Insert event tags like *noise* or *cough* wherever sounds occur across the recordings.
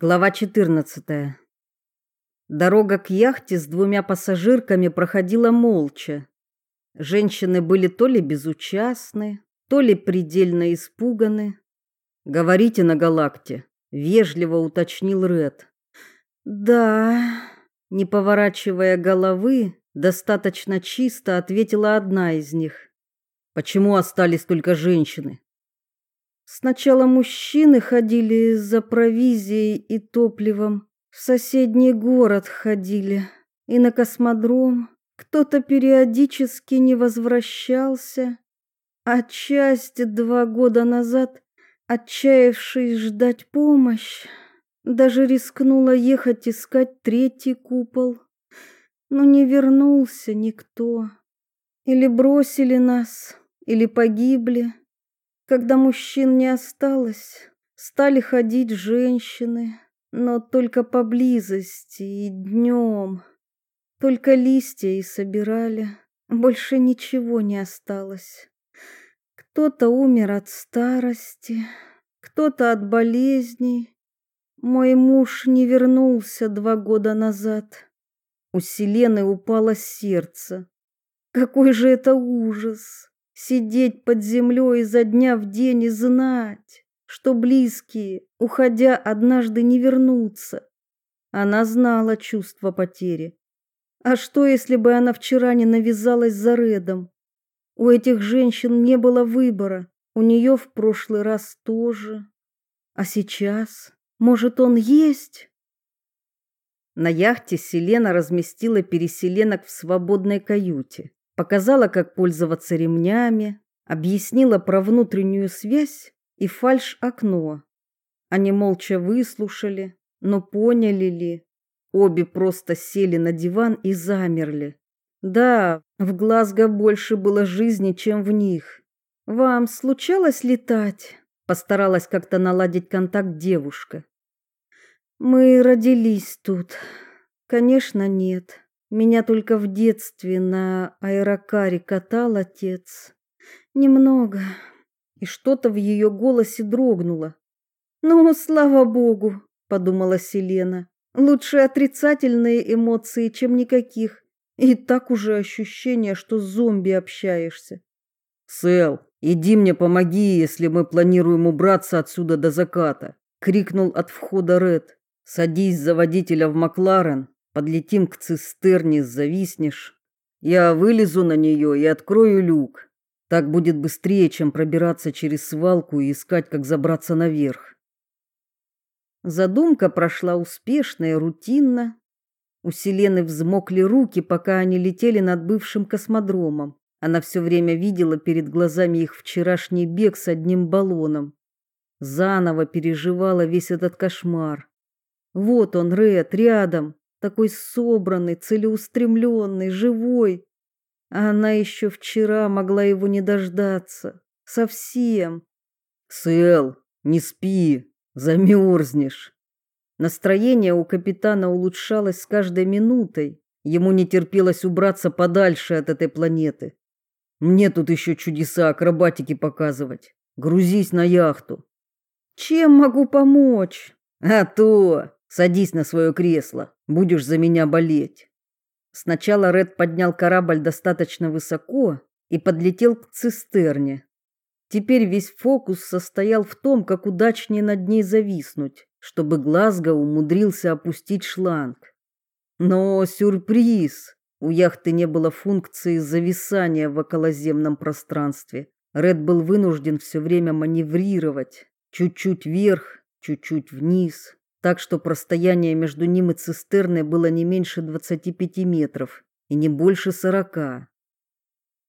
Глава 14. Дорога к яхте с двумя пассажирками проходила молча. Женщины были то ли безучастны, то ли предельно испуганы. «Говорите на галакте», — вежливо уточнил Ред. «Да», — не поворачивая головы, достаточно чисто ответила одна из них. «Почему остались только женщины?» Сначала мужчины ходили за провизией и топливом, в соседний город ходили и на космодром. Кто-то периодически не возвращался, а часть два года назад, отчаявшись ждать помощь, даже рискнула ехать искать третий купол. Но не вернулся никто. Или бросили нас, или погибли. Когда мужчин не осталось, стали ходить женщины, но только поблизости и днем. Только листья и собирали, больше ничего не осталось. Кто-то умер от старости, кто-то от болезней. Мой муж не вернулся два года назад. У Селены упало сердце. Какой же это ужас! Сидеть под землей изо дня в день и знать, что близкие, уходя, однажды не вернутся. Она знала чувство потери. А что, если бы она вчера не навязалась за Редом? У этих женщин не было выбора, у нее в прошлый раз тоже. А сейчас, может, он есть? На яхте Селена разместила переселенок в свободной каюте показала, как пользоваться ремнями, объяснила про внутреннюю связь и фальш-окно. Они молча выслушали, но поняли ли? Обе просто сели на диван и замерли. Да, в Глазго больше было жизни, чем в них. Вам случалось летать? Постаралась как-то наладить контакт девушка. Мы родились тут. Конечно, нет. Меня только в детстве на аэрокаре катал отец. Немного. И что-то в ее голосе дрогнуло. «Ну, слава богу», — подумала Селена. «Лучше отрицательные эмоции, чем никаких. И так уже ощущение, что с зомби общаешься». «Сэл, иди мне помоги, если мы планируем убраться отсюда до заката», — крикнул от входа Ред. «Садись за водителя в Макларен, Подлетим к цистерне, зависнешь. Я вылезу на нее и открою люк. Так будет быстрее, чем пробираться через свалку и искать, как забраться наверх. Задумка прошла успешно и рутинно. У Селены взмокли руки, пока они летели над бывшим космодромом. Она все время видела перед глазами их вчерашний бег с одним баллоном. Заново переживала весь этот кошмар. Вот он, Ред, рядом, такой собранный, целеустремленный, живой. А она еще вчера могла его не дождаться. Совсем. Сэл, не спи, замерзнешь. Настроение у капитана улучшалось с каждой минутой. Ему не терпелось убраться подальше от этой планеты. Мне тут еще чудеса акробатики показывать. Грузись на яхту. Чем могу помочь? А то, садись на свое кресло. Будешь за меня болеть. Сначала Ред поднял корабль достаточно высоко и подлетел к цистерне. Теперь весь фокус состоял в том, как удачнее над ней зависнуть, чтобы Глазго умудрился опустить шланг. Но сюрприз! У яхты не было функции зависания в околоземном пространстве. Ред был вынужден все время маневрировать, чуть-чуть вверх, чуть-чуть вниз, так что расстояние между ним и цистерной было не меньше 25 метров и не больше 40.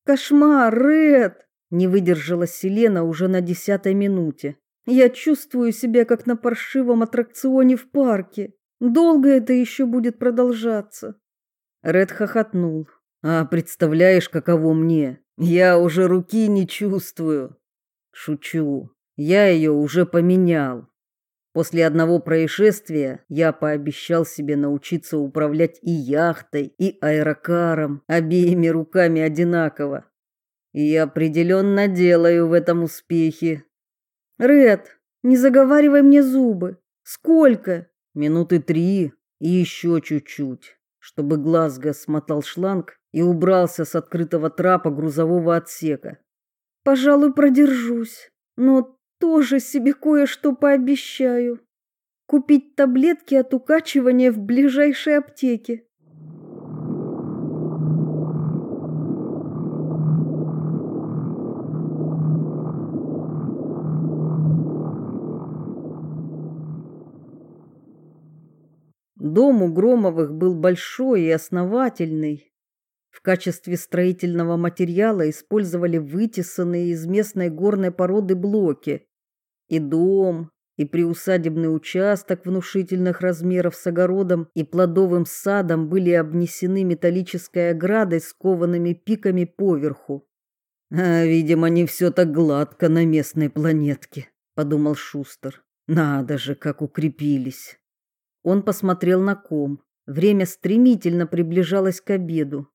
«Кошмар, Ред!» – не выдержала Селена уже на десятой минуте. «Я чувствую себя, как на паршивом аттракционе в парке. Долго это еще будет продолжаться?» Ред хохотнул. «А представляешь, каково мне? Я уже руки не чувствую». «Шучу. Я ее уже поменял. После одного происшествия я пообещал себе научиться управлять и яхтой, и аэрокаром, обеими руками одинаково. И определенно делаю в этом успехи. Ред, не заговаривай мне зубы. Сколько? Минуты три и еще чуть-чуть, чтобы Глазго смотал шланг и убрался с открытого трапа грузового отсека. Пожалуй, продержусь, но тоже себе кое-что пообещаю. Купить таблетки от укачивания в ближайшей аптеке. Дом у Громовых был большой и основательный. В качестве строительного материала использовали вытесанные из местной горной породы блоки. И дом, и приусадебный участок внушительных размеров с огородом и плодовым садом были обнесены металлической оградой с коваными пиками поверху. «А, видимо, не все так гладко на местной планетке», — подумал Шустер. «Надо же, как укрепились». Он посмотрел на ком. Время стремительно приближалось к обеду.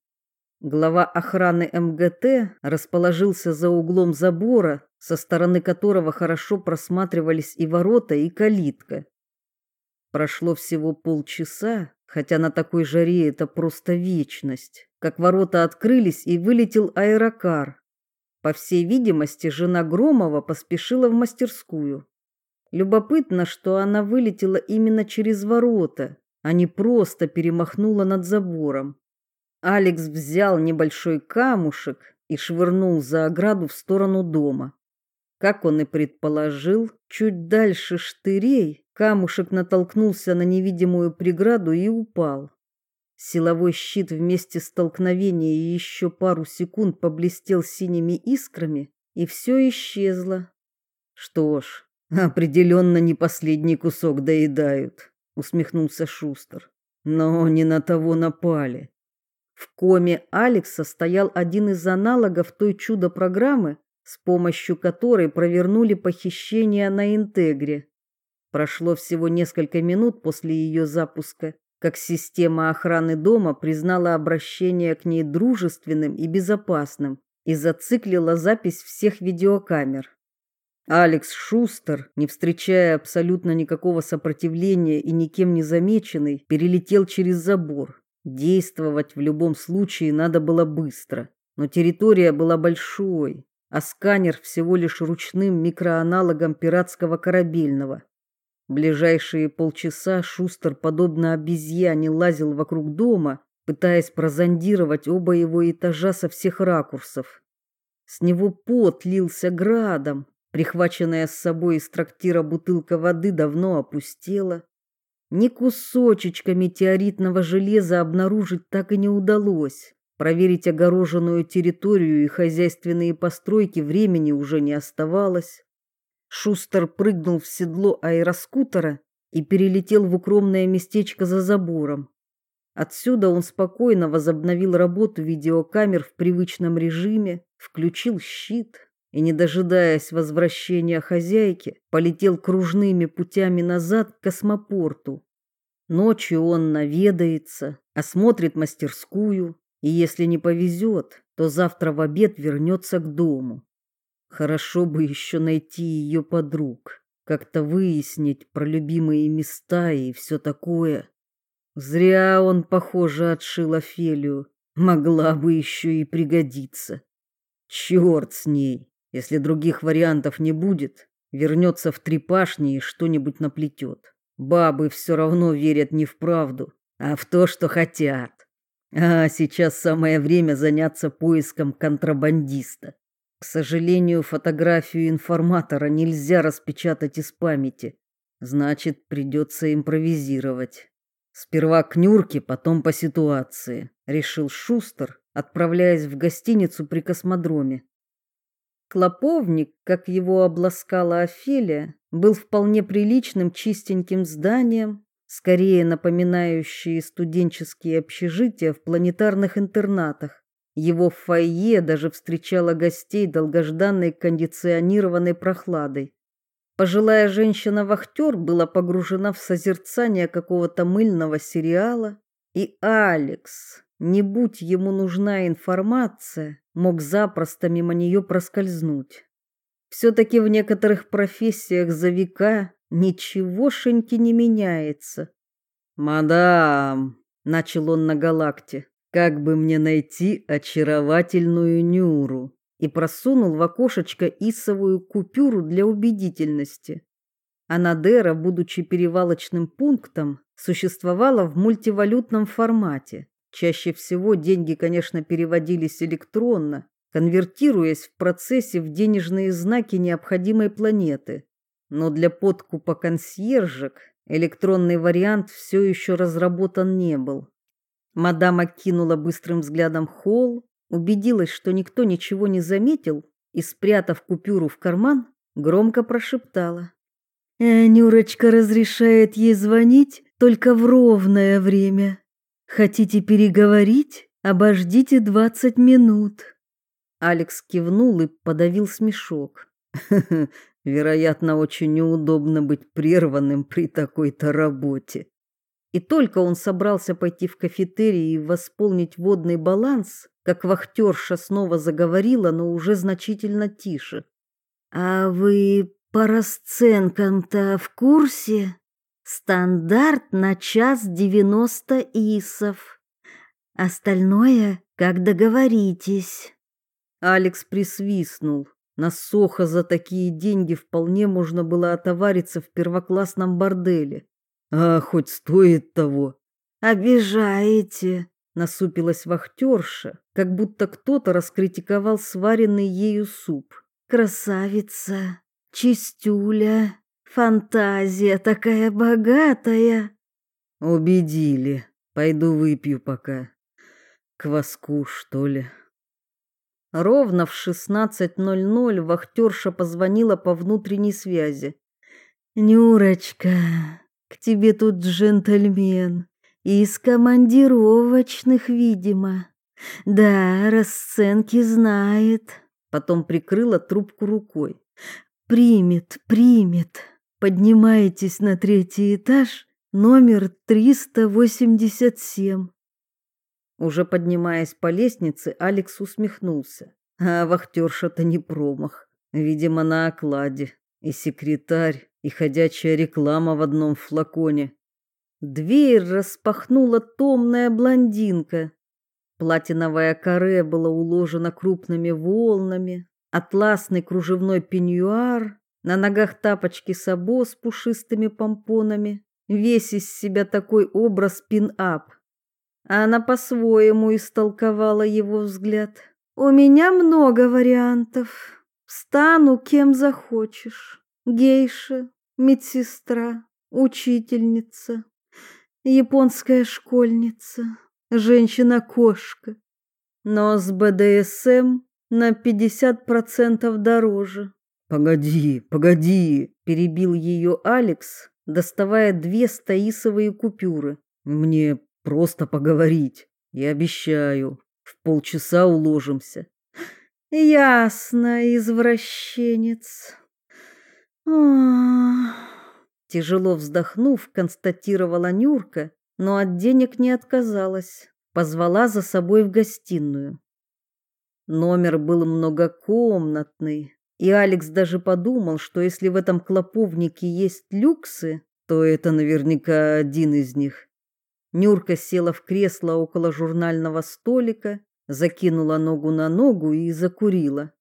Глава охраны МГТ расположился за углом забора, со стороны которого хорошо просматривались и ворота, и калитка. Прошло всего полчаса, хотя на такой жаре это просто вечность, как ворота открылись и вылетел аэрокар. По всей видимости, жена Громова поспешила в мастерскую. Любопытно, что она вылетела именно через ворота, а не просто перемахнула над забором. Алекс взял небольшой камушек и швырнул за ограду в сторону дома. Как он и предположил, чуть дальше штырей камушек натолкнулся на невидимую преграду и упал. Силовой щит вместе столкновения и еще пару секунд поблестел синими искрами, и все исчезло. Что ж, Определенно не последний кусок доедают, усмехнулся Шустер. Но не на того напали. В коме Алекса стоял один из аналогов той чудо-программы, с помощью которой провернули похищение на Интегре. Прошло всего несколько минут после ее запуска, как система охраны дома признала обращение к ней дружественным и безопасным и зациклила запись всех видеокамер. Алекс Шустер, не встречая абсолютно никакого сопротивления и никем не замеченный, перелетел через забор. Действовать в любом случае надо было быстро, но территория была большой, а сканер всего лишь ручным микроаналогом пиратского корабельного. Ближайшие полчаса Шустер, подобно обезьяне, лазил вокруг дома, пытаясь прозондировать оба его этажа со всех ракурсов. С него пот лился градом, Прихваченная с собой из трактира бутылка воды давно опустела. Ни кусочечка метеоритного железа обнаружить так и не удалось. Проверить огороженную территорию и хозяйственные постройки времени уже не оставалось. Шустер прыгнул в седло аэроскутера и перелетел в укромное местечко за забором. Отсюда он спокойно возобновил работу видеокамер в привычном режиме, включил щит и, не дожидаясь возвращения хозяйки, полетел кружными путями назад к космопорту. Ночью он наведается, осмотрит мастерскую, и если не повезет, то завтра в обед вернется к дому. Хорошо бы еще найти ее подруг, как-то выяснить про любимые места и все такое. Зря он, похоже, отшил Офелию, могла бы еще и пригодиться. Черт с ней. Если других вариантов не будет, вернется в трепашни и что-нибудь наплетет. Бабы все равно верят не в правду, а в то, что хотят. А сейчас самое время заняться поиском контрабандиста. К сожалению, фотографию информатора нельзя распечатать из памяти. Значит, придется импровизировать. Сперва к Нюрке, потом по ситуации, решил Шустер, отправляясь в гостиницу при космодроме. Клоповник, как его обласкала Офелия, был вполне приличным чистеньким зданием, скорее напоминающие студенческие общежития в планетарных интернатах. Его фойе даже встречало гостей долгожданной кондиционированной прохладой. Пожилая женщина-вахтер была погружена в созерцание какого-то мыльного сериала, и Алекс, не будь ему нужна информация, мог запросто мимо нее проскользнуть. Все-таки в некоторых профессиях за века ничегошеньки не меняется. «Мадам», — начал он на галакте, — «как бы мне найти очаровательную Нюру?» и просунул в окошечко исовую купюру для убедительности. Анадера, будучи перевалочным пунктом, существовала в мультивалютном формате. Чаще всего деньги, конечно, переводились электронно, конвертируясь в процессе в денежные знаки необходимой планеты. Но для подкупа консьержек электронный вариант все еще разработан не был. Мадам окинула быстрым взглядом холл, убедилась, что никто ничего не заметил, и, спрятав купюру в карман, громко прошептала. «Э, «Нюрочка разрешает ей звонить только в ровное время. Хотите переговорить? Обождите двадцать минут». Алекс кивнул и подавил смешок. *laughs* Вероятно, очень неудобно быть прерванным при такой-то работе. И только он собрался пойти в кафетерий и восполнить водный баланс, как вахтерша снова заговорила, но уже значительно тише. «А вы по расценкам-то в курсе? Стандарт на час девяносто исов. Остальное, как договоритесь». Алекс присвистнул. На Сохо за такие деньги вполне можно было отовариться в первоклассном борделе. А хоть стоит того. Обижаете, насупилась вахтерша, как будто кто-то раскритиковал сваренный ею суп. Красавица, чистюля, фантазия такая богатая. Убедили. Пойду выпью пока. Кваску, что ли? Ровно в 16.00 вахтерша позвонила по внутренней связи. «Нюрочка, к тебе тут джентльмен. Из командировочных, видимо. Да, расценки знает». Потом прикрыла трубку рукой. «Примет, примет. Поднимайтесь на третий этаж, номер 387. Уже поднимаясь по лестнице, Алекс усмехнулся. А вахтерша-то не промах. Видимо, на окладе. И секретарь, и ходячая реклама в одном флаконе. Дверь распахнула томная блондинка. Платиновое каре было уложено крупными волнами, атласный кружевной пеньюар, на ногах тапочки сабо с пушистыми помпонами. Весь из себя такой образ пин-ап. Она по-своему истолковала его взгляд. «У меня много вариантов. Стану кем захочешь. Гейша, медсестра, учительница, японская школьница, женщина-кошка. Но с БДСМ на 50% дороже». «Погоди, погоди!» – перебил ее Алекс, доставая две стоисовые купюры. «Мне Просто поговорить. Я обещаю. В полчаса уложимся. Ясно, извращенец. Ох. Тяжело вздохнув, констатировала Нюрка, но от денег не отказалась. Позвала за собой в гостиную. Номер был многокомнатный, и Алекс даже подумал, что если в этом клоповнике есть люксы, то это наверняка один из них. Нюрка села в кресло около журнального столика, закинула ногу на ногу и закурила.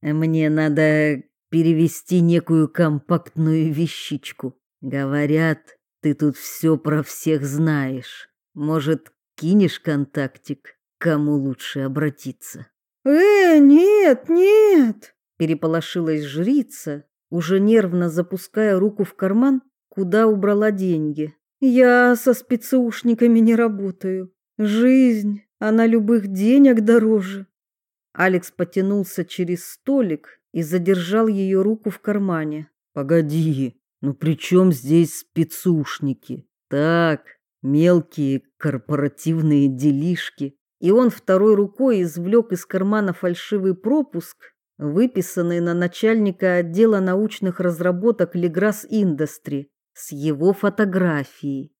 Мне надо перевести некую компактную вещичку. Говорят, ты тут все про всех знаешь. Может, кинешь контактик, кому лучше обратиться? Э, нет, нет, переполошилась жрица, уже нервно запуская руку в карман, куда убрала деньги. Я со спецушниками не работаю. Жизнь, она любых денег дороже. Алекс потянулся через столик и задержал ее руку в кармане. Погоди, ну при чем здесь спецушники? Так, мелкие корпоративные делишки. И он второй рукой извлек из кармана фальшивый пропуск, выписанный на начальника отдела научных разработок Леграс Индастри с его фотографией.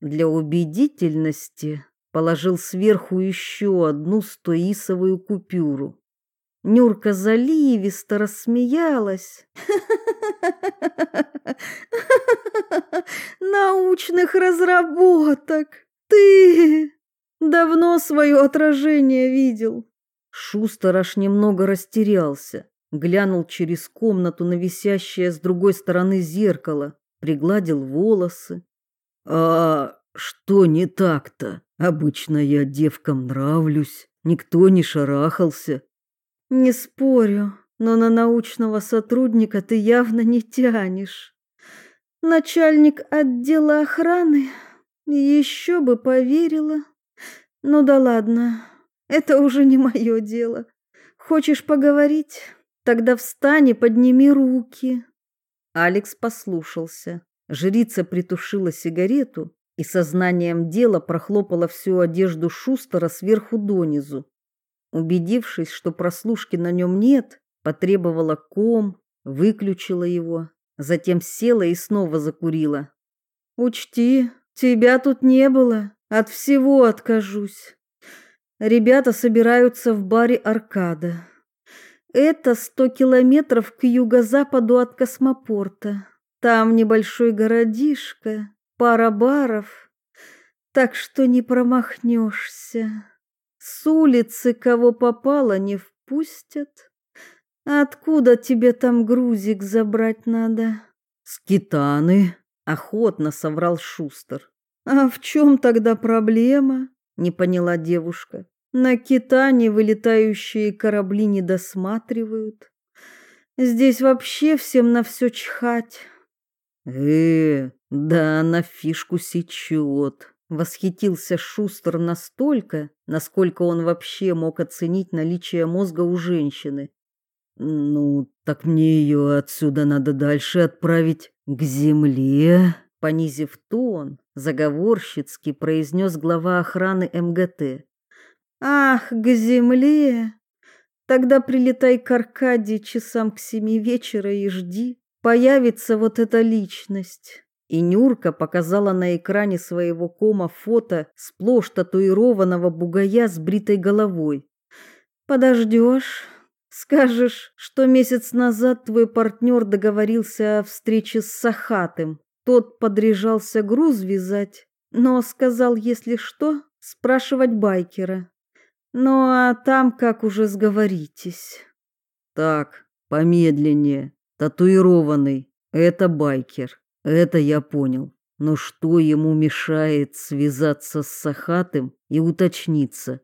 Для убедительности положил сверху еще одну стоисовую купюру. Нюрка заливисто рассмеялась. *laughs* научных разработок. Ты давно свое отражение видел. Шустер аж немного растерялся, глянул через комнату на висящее с другой стороны зеркало, пригладил волосы. «А что не так-то? Обычно я девкам нравлюсь, никто не шарахался». «Не спорю, но на научного сотрудника ты явно не тянешь. Начальник отдела охраны еще бы поверила. Ну да ладно, это уже не мое дело. Хочешь поговорить? Тогда встань и подними руки. Алекс послушался. Жрица притушила сигарету и сознанием дела прохлопала всю одежду Шустера сверху донизу. Убедившись, что прослушки на нем нет, потребовала ком, выключила его, затем села и снова закурила. «Учти, тебя тут не было, от всего откажусь. Ребята собираются в баре «Аркада». Это сто километров к юго-западу от космопорта. Там небольшой городишко, пара баров, так что не промахнешься. С улицы кого попало не впустят. Откуда тебе там грузик забрать надо? С Китаны, охотно соврал Шустер. А в чем тогда проблема? Не поняла девушка. На Китане вылетающие корабли не досматривают. Здесь вообще всем на все чихать. Э, да на фишку сечет. Восхитился Шустер настолько, насколько он вообще мог оценить наличие мозга у женщины. Ну, так мне ее отсюда надо дальше отправить к земле, понизив тон, заговорщицки произнес глава охраны МГТ. Ах, к земле. Тогда прилетай к Аркадии часам к семи вечера и жди. Появится вот эта личность. И Нюрка показала на экране своего кома фото сплошь татуированного бугая с бритой головой. Подождешь, скажешь, что месяц назад твой партнер договорился о встрече с Сахатым. Тот подряжался груз вязать, но сказал, если что, спрашивать байкера. Ну а там как уже сговоритесь. Так, помедленнее. Татуированный. Это байкер. Это я понял. Но что ему мешает связаться с Сахатым и уточниться?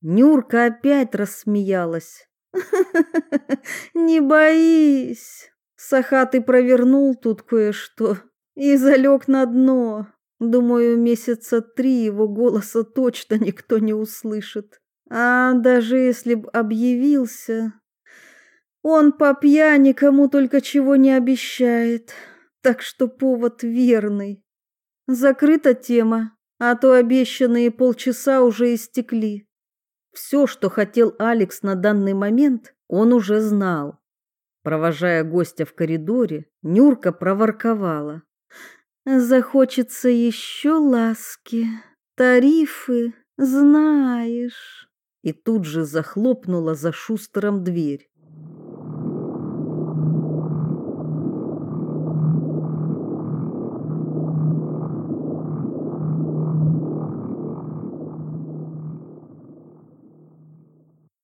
Нюрка опять рассмеялась. *laughs* Не боись. Сахатый провернул тут кое-что и залег на дно. Думаю, месяца три его голоса точно никто не услышит. А даже если б объявился, он по пьяни кому только чего не обещает. Так что повод верный. Закрыта тема, а то обещанные полчаса уже истекли. Все, что хотел Алекс на данный момент, он уже знал. Провожая гостя в коридоре, Нюрка проворковала. «Захочется еще ласки, тарифы, знаешь» и тут же захлопнула за Шустером дверь.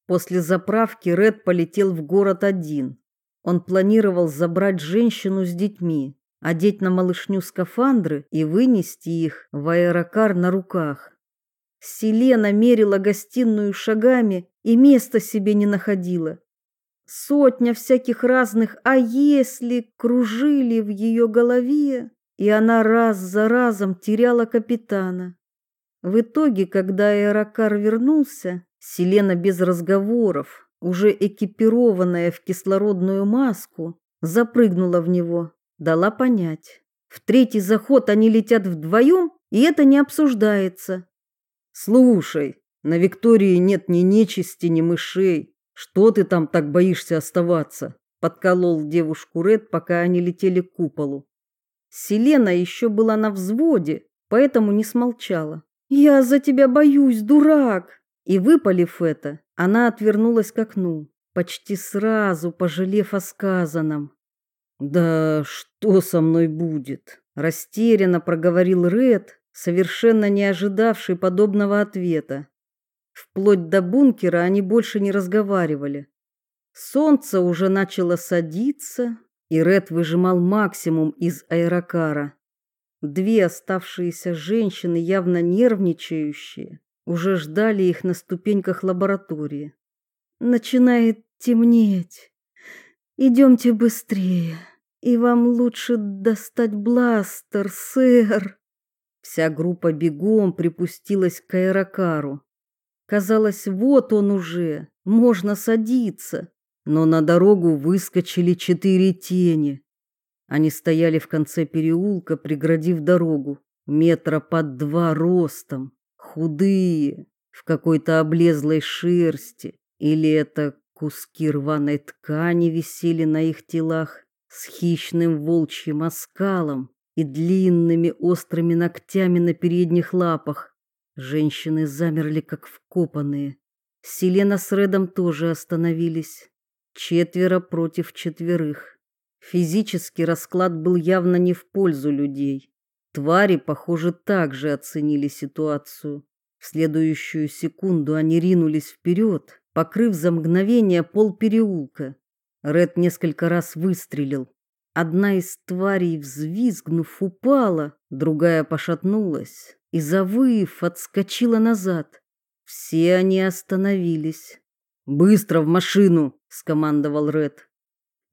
После заправки Ред полетел в город один. Он планировал забрать женщину с детьми, одеть на малышню скафандры и вынести их в аэрокар на руках. Селена мерила гостиную шагами и места себе не находила. Сотня всяких разных «а если» кружили в ее голове, и она раз за разом теряла капитана. В итоге, когда аэрокар вернулся, Селена без разговоров, уже экипированная в кислородную маску, запрыгнула в него, дала понять. В третий заход они летят вдвоем, и это не обсуждается. Слушай, на Виктории нет ни нечисти, ни мышей. Что ты там так боишься оставаться? Подколол девушку Ред, пока они летели к куполу. Селена еще была на взводе, поэтому не смолчала. «Я за тебя боюсь, дурак!» И выпалив это, она отвернулась к окну, почти сразу пожалев о сказанном. «Да что со мной будет? Растерянно проговорил Ред, совершенно не ожидавший подобного ответа. Вплоть до бункера они больше не разговаривали. Солнце уже начало садиться, и Ред выжимал максимум из аэрокара. Две оставшиеся женщины, явно нервничающие, уже ждали их на ступеньках лаборатории. Начинает темнеть. Идемте быстрее, и вам лучше достать бластер, сэр. Вся группа бегом припустилась к аэрокару. Казалось, вот он уже, можно садиться. Но на дорогу выскочили четыре тени. Они стояли в конце переулка, преградив дорогу, метра под два ростом, худые, в какой-то облезлой шерсти, или это куски рваной ткани висели на их телах с хищным волчьим оскалом и длинными острыми ногтями на передних лапах. Женщины замерли, как вкопанные. Селена с Редом тоже остановились. Четверо против четверых. Физический расклад был явно не в пользу людей. Твари, похоже, также оценили ситуацию. В следующую секунду они ринулись вперед, покрыв за мгновение пол переулка. Ред несколько раз выстрелил. Одна из тварей, взвизгнув, упала, другая пошатнулась и, завыв, отскочила назад. Все они остановились. «Быстро в машину!» — скомандовал Ред.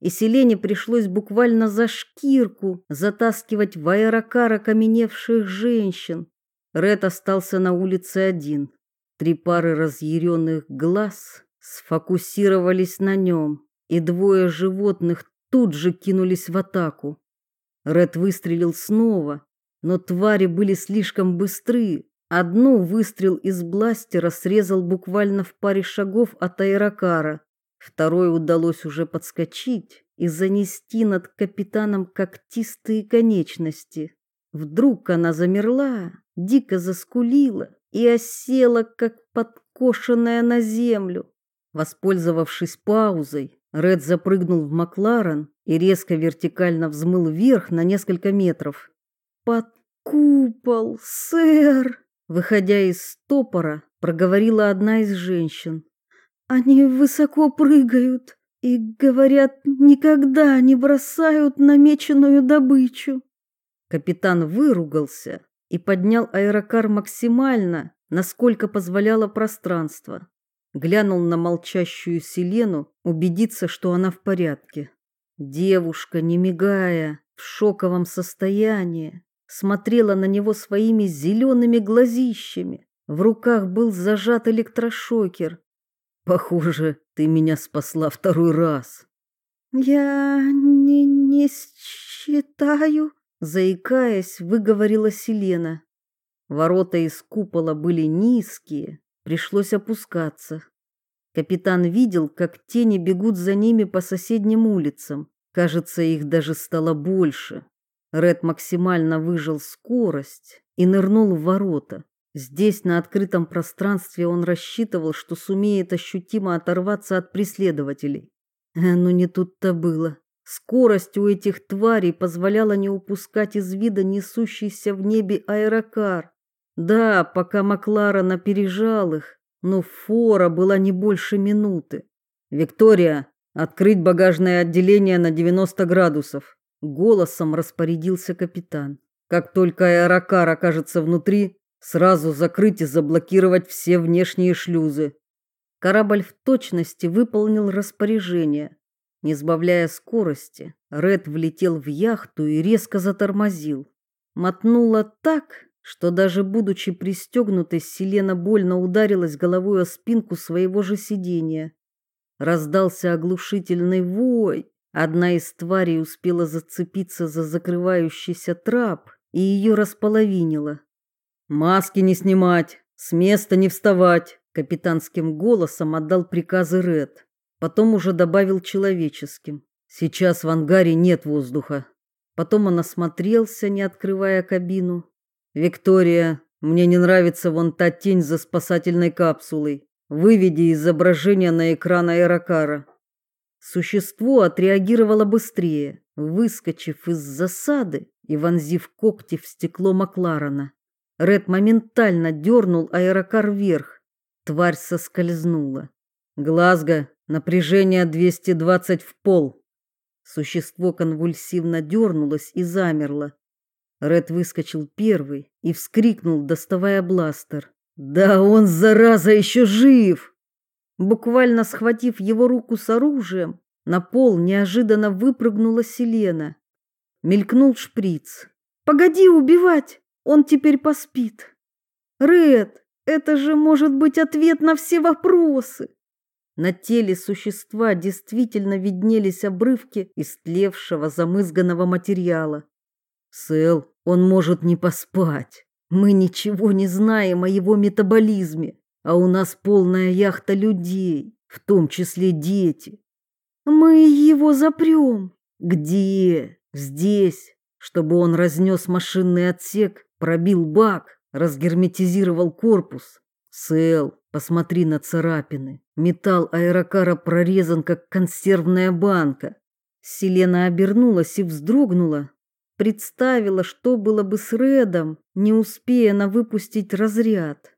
И Селене пришлось буквально за шкирку затаскивать в аэрокар окаменевших женщин. Ред остался на улице один. Три пары разъяренных глаз сфокусировались на нем, и двое животных тут же кинулись в атаку. Ред выстрелил снова, но твари были слишком быстры. Одну выстрел из бластера срезал буквально в паре шагов от аэрокара. Второй удалось уже подскочить и занести над капитаном когтистые конечности. Вдруг она замерла, дико заскулила и осела, как подкошенная на землю. Воспользовавшись паузой, Ред запрыгнул в Макларен и резко вертикально взмыл вверх на несколько метров. «Под купол, сэр!» Выходя из стопора, проговорила одна из женщин. «Они высоко прыгают и, говорят, никогда не бросают намеченную добычу». Капитан выругался и поднял аэрокар максимально, насколько позволяло пространство. Глянул на молчащую Селену, убедиться, что она в порядке. Девушка, не мигая, в шоковом состоянии, смотрела на него своими зелеными глазищами. В руках был зажат электрошокер. Похоже, ты меня спасла второй раз. Я не не считаю, заикаясь, выговорила Селена. Ворота из купола были низкие, пришлось опускаться. Капитан видел, как тени бегут за ними по соседним улицам. Кажется, их даже стало больше. Ред максимально выжил скорость и нырнул в ворота. Здесь, на открытом пространстве, он рассчитывал, что сумеет ощутимо оторваться от преследователей. Э, но не тут-то было. Скорость у этих тварей позволяла не упускать из вида несущийся в небе аэрокар. Да, пока Макларен опережал их, но фора была не больше минуты. «Виктория, открыть багажное отделение на 90 градусов!» Голосом распорядился капитан. «Как только аэрокар окажется внутри, сразу закрыть и заблокировать все внешние шлюзы». Корабль в точности выполнил распоряжение. Не сбавляя скорости, Ред влетел в яхту и резко затормозил. Мотнуло так, что даже будучи пристегнутой, Селена больно ударилась головой о спинку своего же сидения. Раздался оглушительный вой. Одна из тварей успела зацепиться за закрывающийся трап, и ее располовинило. «Маски не снимать, с места не вставать!» Капитанским голосом отдал приказы Ред. Потом уже добавил человеческим. «Сейчас в ангаре нет воздуха». Потом он осмотрелся, не открывая кабину, Виктория, мне не нравится вон та тень за спасательной капсулой. Выведи изображение на экран аэрокара. Существо отреагировало быстрее, выскочив из засады и вонзив когти в стекло Макларена. Ред моментально дернул аэрокар вверх. Тварь соскользнула. Глазго, напряжение 220 в пол. Существо конвульсивно дернулось и замерло. Ред выскочил первый и вскрикнул, доставая бластер. «Да он, зараза, еще жив!» Буквально схватив его руку с оружием, на пол неожиданно выпрыгнула Селена. Мелькнул шприц. «Погоди убивать! Он теперь поспит!» «Ред, это же может быть ответ на все вопросы!» На теле существа действительно виднелись обрывки истлевшего замызганного материала. «Сэл, он может не поспать. Мы ничего не знаем о его метаболизме, а у нас полная яхта людей, в том числе дети. Мы его запрем. Где? Здесь, чтобы он разнес машинный отсек, пробил бак, разгерметизировал корпус. Сэл, посмотри на царапины. Металл аэрокара прорезан, как консервная банка. Селена обернулась и вздрогнула. Представила, что было бы с Редом, не успея на выпустить разряд.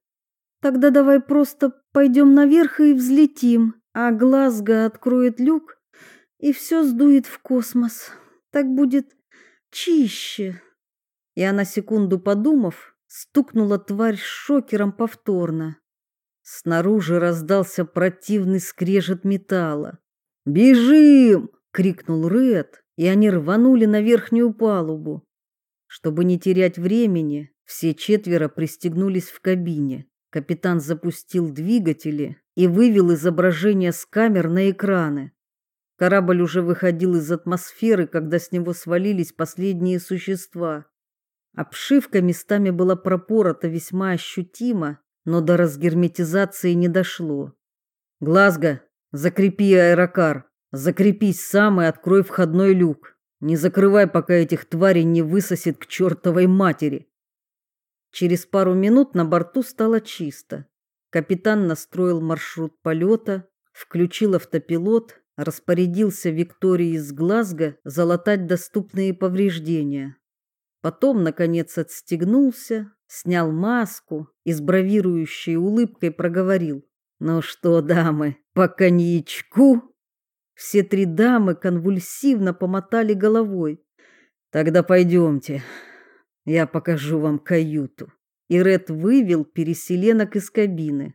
Тогда давай просто пойдем наверх и взлетим, а Глазго откроет люк и все сдует в космос. Так будет чище. И она секунду подумав, стукнула тварь шокером повторно. Снаружи раздался противный скрежет металла. «Бежим!» — крикнул Ред, и они рванули на верхнюю палубу. Чтобы не терять времени, все четверо пристегнулись в кабине. Капитан запустил двигатели и вывел изображение с камер на экраны. Корабль уже выходил из атмосферы, когда с него свалились последние существа. Обшивка местами была пропорота весьма ощутимо, но до разгерметизации не дошло. Глазго, закрепи аэрокар, закрепись сам и открой входной люк. Не закрывай, пока этих тварей не высосет к чертовой матери. Через пару минут на борту стало чисто. Капитан настроил маршрут полета, включил автопилот, распорядился Виктории из Глазго залатать доступные повреждения. Потом, наконец, отстегнулся, снял маску и с бравирующей улыбкой проговорил. «Ну что, дамы, по коньячку?» Все три дамы конвульсивно помотали головой. «Тогда пойдемте, я покажу вам каюту. И Ред вывел переселенок из кабины.